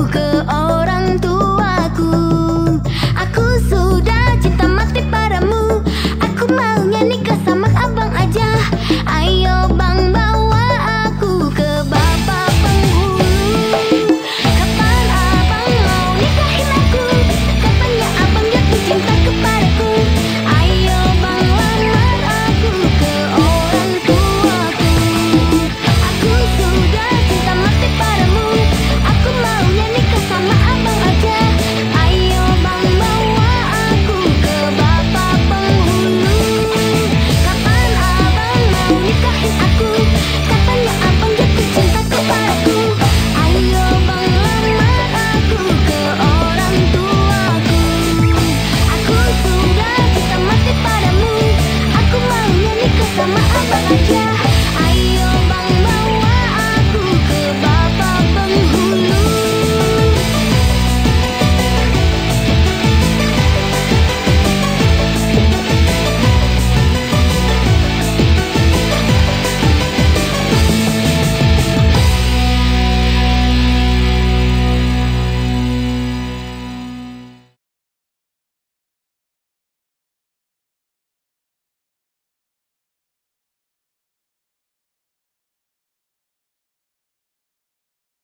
juga